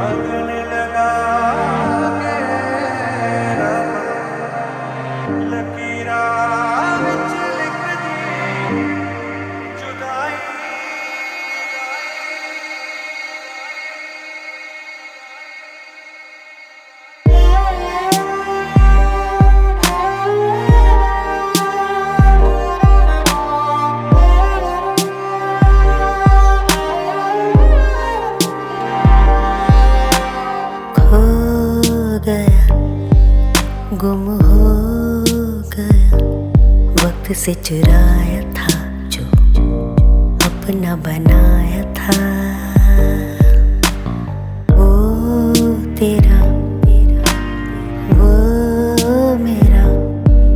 Amen. गुम हो गया। वक्त से चुराया था जो अपना बनाया था। वो तेरा, वो मेरा।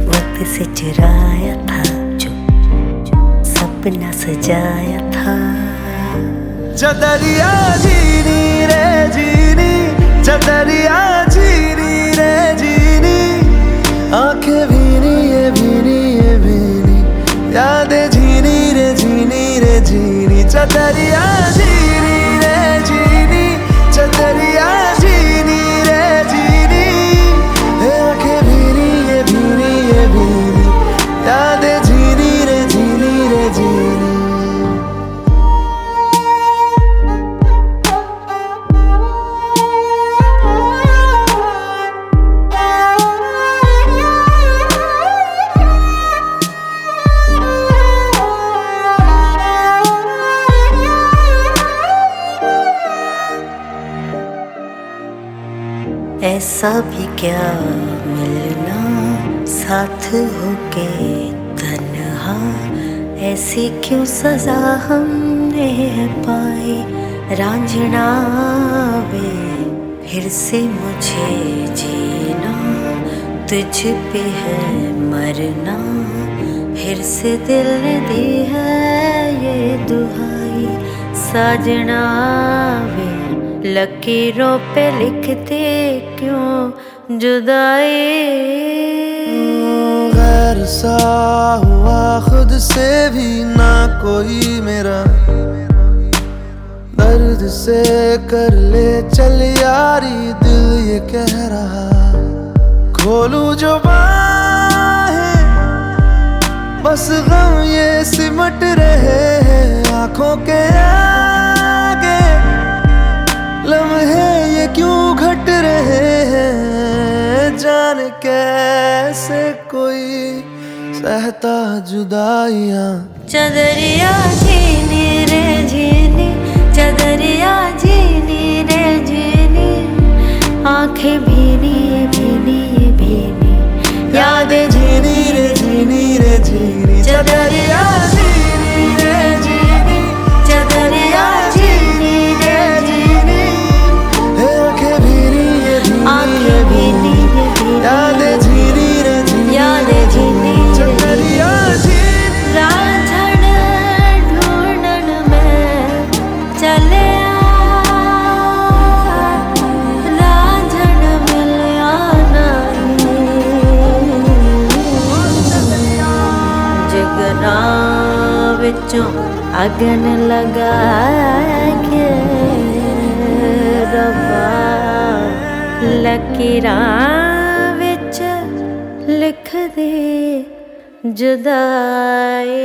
वक्त से चुराया था जो सपना सजाया था। चदरिया जीनी रे जीनी दरिया ऐसा भी क्या मिलना? साथ होके तन्हा। ऐसी क्यों सजा हमने पाई? रांझना वे, फिर से मुझे जीना। तुझ पे है मरना। फिर से दिल ने दी है ये दुहाई। साजना वे लकीरों पे लिखते क्यों जुदाई? गैर सा हुआ खुद से भी ना कोई मेरा। दर्द से कर ले चल यारी, दिल ये कह रहा। खोलू जो बाहें, बस गम ये सिमट रहे हैं आँखों के आगे सहता जुदाइया। चदरिया जीनी रे जीनी चदरिया जीनी रे। चो अगन लगा के रबा ਲਕੀਰਾਂ ਵਿੱਚ ਲਿਖਦੇ ਜੁਦਾਈ